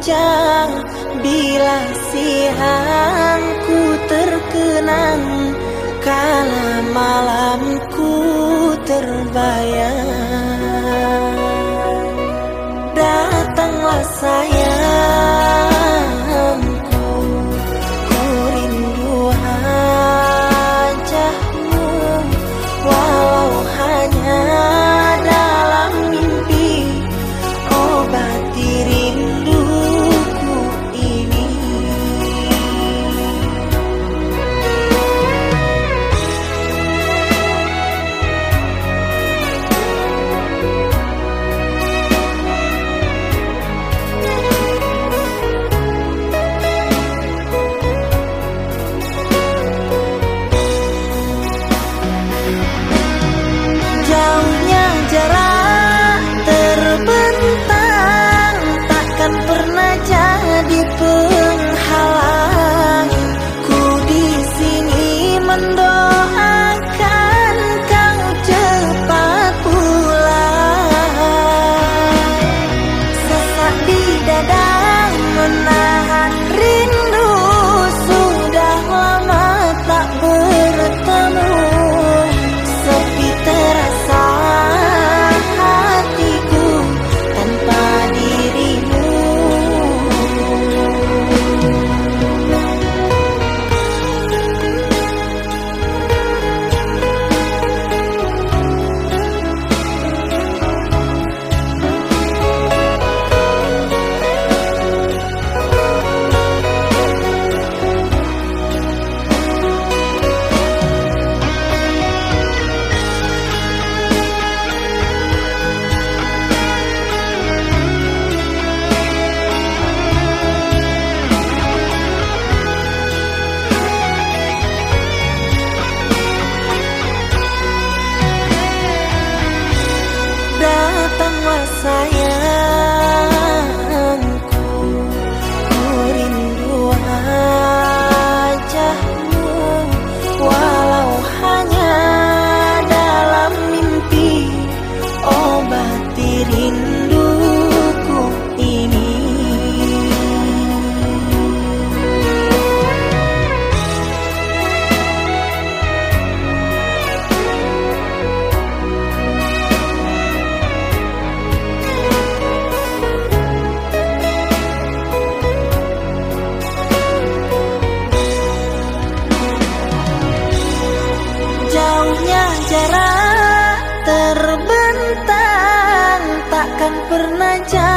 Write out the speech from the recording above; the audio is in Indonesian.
wajah Bila siangku terkenang Kala malamku terbayang. Datanglah saya rinduku ini. Jauhnya jarak pernah jatuh